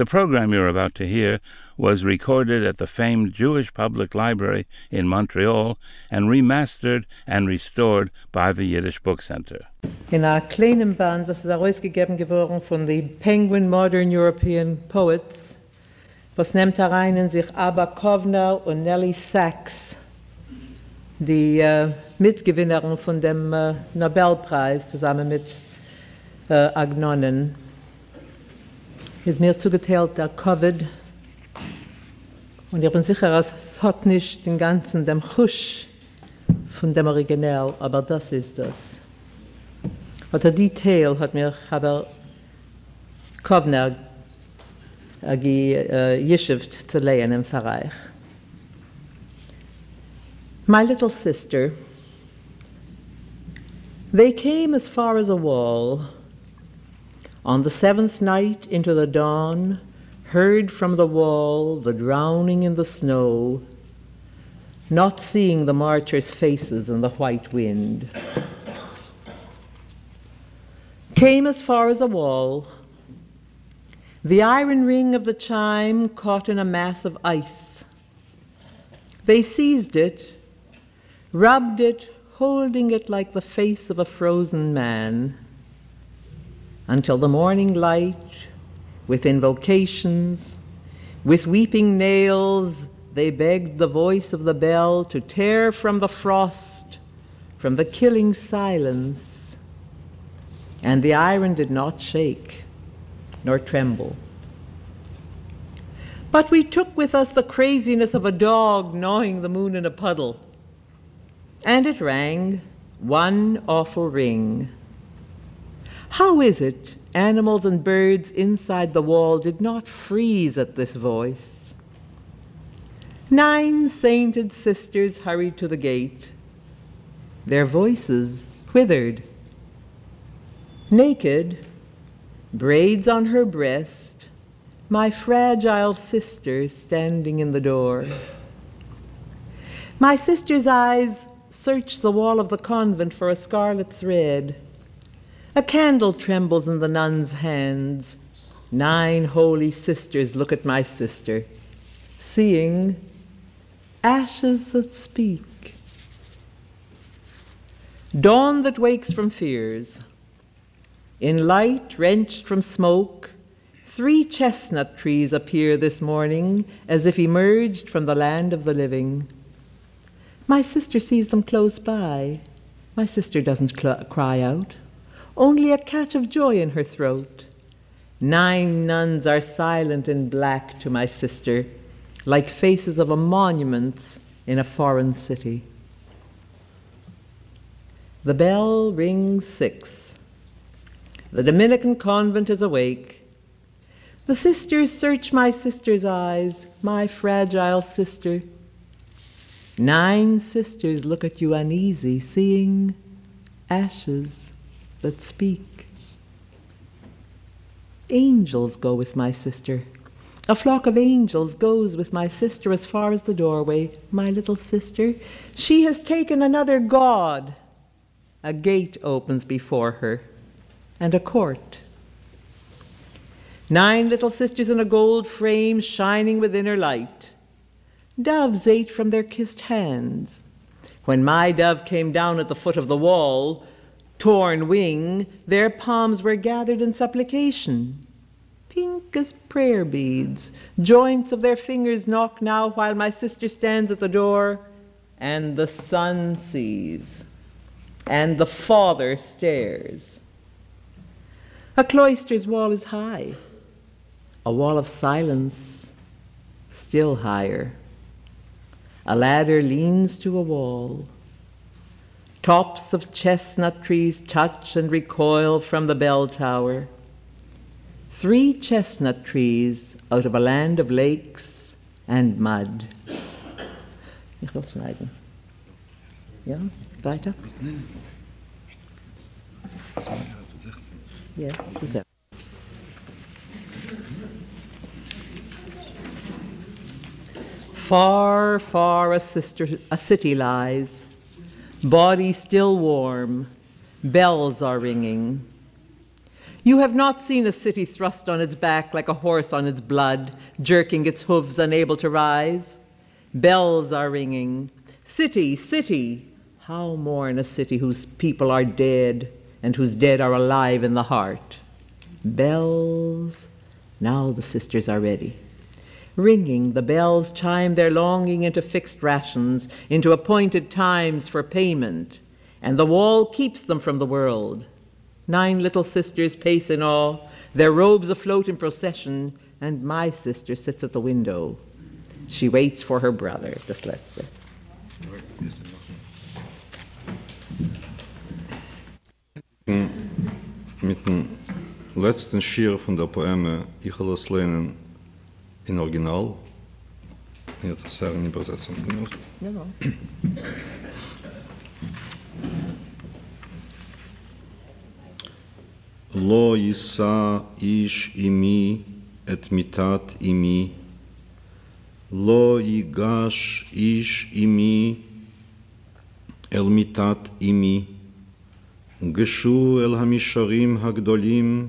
The program you're about to hear was recorded at the famed Jewish Public Library in Montreal and remastered and restored by the Yiddish Book Center. In einer kleinen Band, was herausgegeben geworden von den Penguin Modern European Poets, was nimmt er herein in sich Abba Kovner und Nelly Sachs, die äh, Mitgewinnerin von dem äh, Nobelpreis zusammen mit äh, Agnonen. Ist mir zugeteilt der Covid. Und ich bin sicher, es hat nicht den ganzen, dem Chusch von dem Original, aber das ist das. Und der Detail hat mir aber Kovner geschifft uh, zu lehen im Verreich. My little sister, they came as far as a wall, On the seventh night into the dawn, heard from the wall the drowning in the snow, not seeing the martyrs' faces in the white wind. Came as far as a wall. The iron ring of the chime caught in a mass of ice. They seized it, rubbed it, holding it like the face of a frozen man until the morning light, with invocations, with weeping nails, they begged the voice of the bell to tear from the frost, from the killing silence. And the iron did not shake nor tremble. But we took with us the craziness of a dog gnawing the moon in a puddle. And it rang, one awful ring. How is it animals and birds inside the wall did not freeze at this voice? Nine sainted sisters hurried to the gate. Their voices withered. Naked, braids on her breast, my fragile sister standing in the door. My sister's eyes searched the wall of the convent for a scarlet thread. A candle trembles in the nun's hands. Nine holy sisters look at my sister, seeing ashes that speak. Dawn that wakes from fears. In light wrenched from smoke, three chestnut trees appear this morning as if emerged from the land of the living. My sister sees them close by. My sister doesn't cl- cry out only a catch of joy in her throat. Nine nuns are silent in black to my sister, like faces of a monument in a foreign city. The bell rings six. The Dominican convent is awake. The sisters search my sister's eyes, my fragile sister. Nine sisters look at you uneasy, seeing ashes that speak. Angels go with my sister. A flock of angels goes with my sister as far as the doorway. My little sister, she has taken another God. A gate opens before her, and a court. Nine little sisters in a gold frame shining with inner light. Doves ate from their kissed hands. When my dove came down at the foot of the wall, torn wing, their palms were gathered in supplication. Pink as prayer beads, joints of their fingers knock now while my sister stands at the door, and the son sees, and the father stares. A cloister's wall is high, a wall of silence still higher. A ladder leans to a wall. Tops of chestnut trees touch and recoil from the bell tower. Three chestnut trees out of a land of lakes and mud. Ich will schneiden. Ja, weiter? Ja, zu sehr. Far, far a, sister, a city lies, body still warm, bells are ringing. You have not seen a city thrust on its back like a horse on its blood, jerking its hooves, unable to rise. Bells are ringing. City, city, how mourn a city whose people are dead and whose dead are alive in the heart. Bells, now the sisters are ready. Ringing, the bells chime their longing into fixed rations, into appointed times for payment, and the wall keeps them from the world. Nine little sisters pace in awe, their robes afloat in procession, and my sister sits at the window. She waits for her brother, das letzte. Mit dem letzten Schir von der Poeme Ich will es lernen in Original. Ja, das ist eine Übersetzung. Ja. לא יישא איש עמי את מיתת עמי, לא ייגש איש עמי אל מיתת עמי, גשו אל המישורים הגדולים,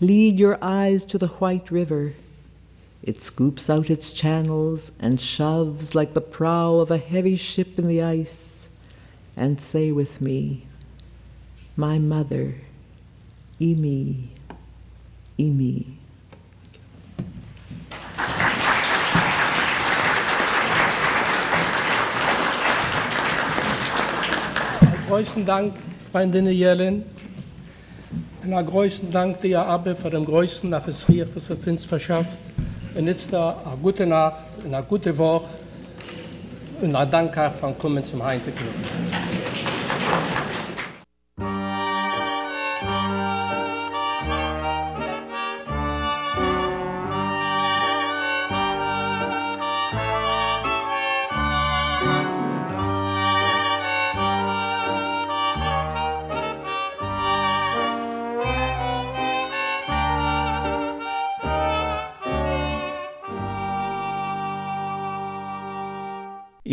Lead your eyes to the white river. It scoops out its channels and shoves like the prow of a heavy ship in the ice. And say with me, My mother, Imi, Imi. größten Dank, Freundin Jelen. Und einen größten Dank dir, Abbe, für den größten nach es hier, was es uns verschafft. Und jetzt da eine gute Nacht, eine gute Woche und ein Dank auch von Kommen zum Heinteklub.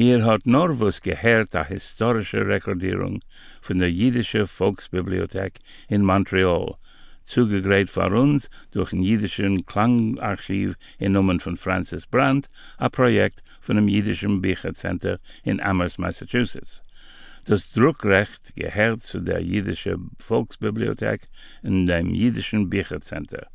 Ihr hat Norvus gehört a historische Rekordierung von der Jüdische Volksbibliothek in Montreal, zugegräht vor uns durch ein jüdischen Klangarchiv in Namen von Francis Brandt, a Projekt von dem Jüdischen Büchercenter in Amherst, Massachusetts. Das Druckrecht gehört zu der Jüdische Volksbibliothek in dem Jüdischen Büchercenter.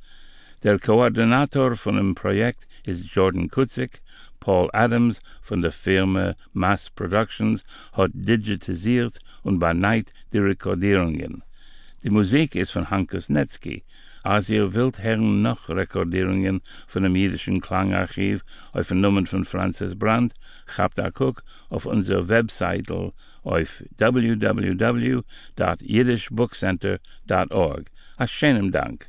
Der Koordinator von dem Projekt ist Jordan Kutzik, Paul Adams von der Firma Mass Productions hat digitalisiert und beneit die Rekordierungen. Die Musik ist von Hankus Netzki. Als ihr wollt hören noch Rekordierungen von dem jüdischen Klangarchiv auf den Nummern von Francis Brandt, habt a guck auf unserer Webseite auf www.yiddishbookcenter.org. A schönen Dank.